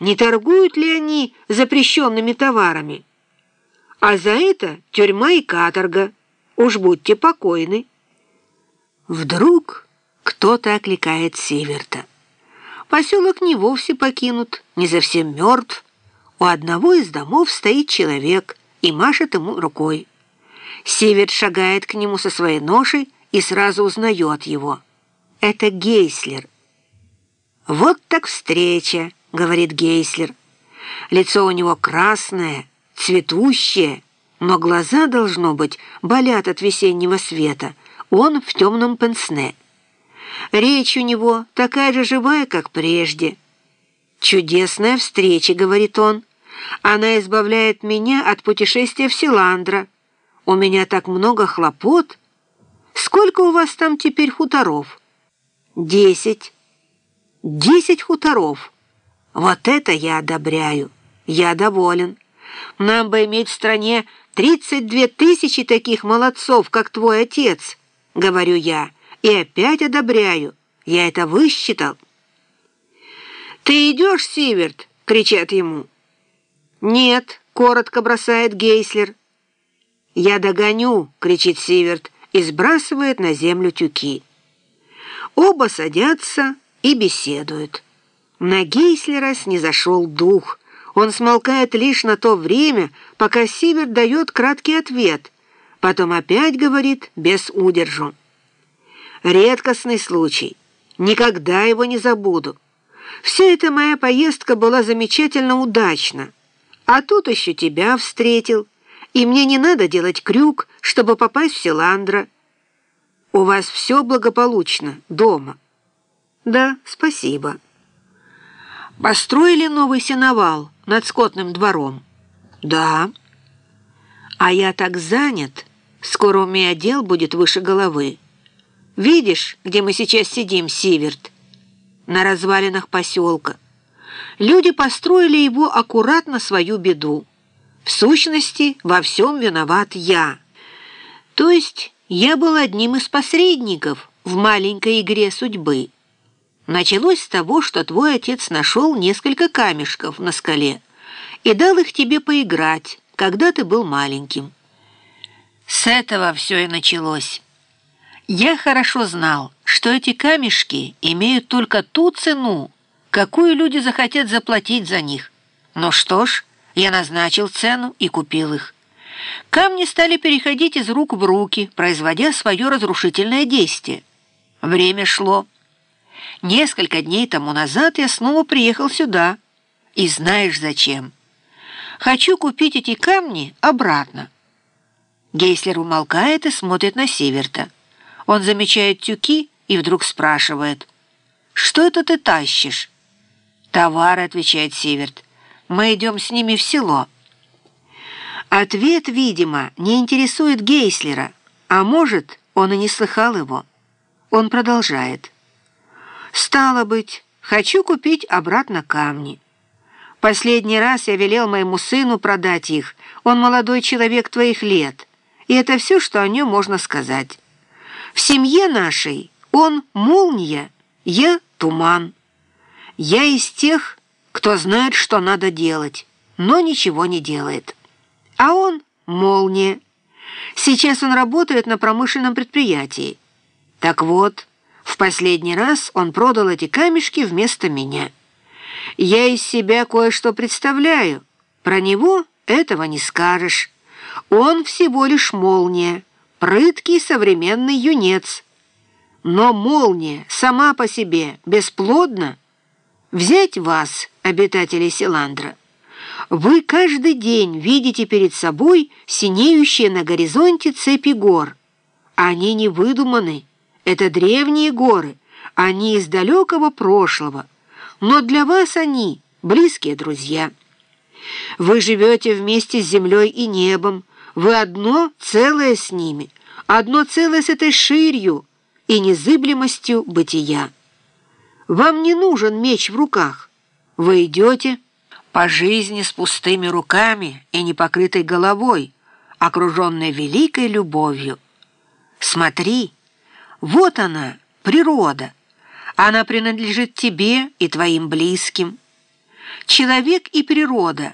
не торгуют ли они запрещенными товарами. А за это тюрьма и каторга. Уж будьте покойны. Вдруг кто-то окликает Северта. Поселок не вовсе покинут, не совсем мертв. У одного из домов стоит человек и машет ему рукой. Северт шагает к нему со своей ношей и сразу узнает его. Это Гейслер. «Вот так встреча!» — говорит Гейслер. Лицо у него красное, цветущее, но глаза, должно быть, болят от весеннего света. Он в темном пенсне. Речь у него такая же живая, как прежде. «Чудесная встреча», — говорит он. «Она избавляет меня от путешествия в Силандра. У меня так много хлопот. Сколько у вас там теперь хуторов?» «Десять». «Десять хуторов». Вот это я одобряю. Я доволен. Нам бы иметь в стране 32 тысячи таких молодцов, как твой отец, говорю я, и опять одобряю. Я это высчитал. «Ты идешь, Сиверт?» — кричат ему. «Нет», — коротко бросает Гейслер. «Я догоню», — кричит Сиверт и сбрасывает на землю тюки. Оба садятся и беседуют. На Гейслера снизошел дух. Он смолкает лишь на то время, пока Сиверт дает краткий ответ, потом опять говорит без удержу. Редкостный случай. Никогда его не забуду. Вся эта моя поездка была замечательно удачна. А тут еще тебя встретил, и мне не надо делать крюк, чтобы попасть в Селандра. У вас все благополучно дома. Да, спасибо. Построили новый сеновал над скотным двором? Да. А я так занят, скоро у меня дел будет выше головы. Видишь, где мы сейчас сидим, Сиверт? На развалинах поселка. Люди построили его аккуратно свою беду. В сущности, во всем виноват я. То есть я был одним из посредников в маленькой игре судьбы. Началось с того, что твой отец нашел несколько камешков на скале и дал их тебе поиграть, когда ты был маленьким. С этого все и началось. Я хорошо знал, что эти камешки имеют только ту цену, какую люди захотят заплатить за них. Ну что ж, я назначил цену и купил их. Камни стали переходить из рук в руки, производя свое разрушительное действие. Время шло. Несколько дней тому назад я снова приехал сюда. И знаешь зачем? Хочу купить эти камни обратно. Гейслер умолкает и смотрит на Северта. Он замечает тюки и вдруг спрашивает. «Что это ты тащишь?» «Товар», — отвечает Северт. «Мы идем с ними в село». Ответ, видимо, не интересует Гейслера, а может, он и не слыхал его. Он продолжает. Стало быть, хочу купить обратно камни. Последний раз я велел моему сыну продать их. Он молодой человек твоих лет. И это все, что о нем можно сказать. В семье нашей он молния, я туман. Я из тех, кто знает, что надо делать, но ничего не делает. А он молния. Сейчас он работает на промышленном предприятии. Так вот, в последний раз он продал эти камешки вместо меня. Я из себя кое-что представляю. Про него этого не скажешь. Он всего лишь молния, прыткий современный юнец. Но молния сама по себе бесплодна. Взять вас, обитатели Силандра. Вы каждый день видите перед собой синеющие на горизонте цепи гор. Они не выдуманы, это древние горы, они из далекого прошлого, но для вас они близкие друзья. Вы живете вместе с землей и небом, вы одно целое с ними, одно целое с этой ширью и незыблемостью бытия. Вам не нужен меч в руках. Вы идете по жизни с пустыми руками и непокрытой головой, окруженной великой любовью. Смотри, вот она, природа. Она принадлежит тебе и твоим близким. Человек и природа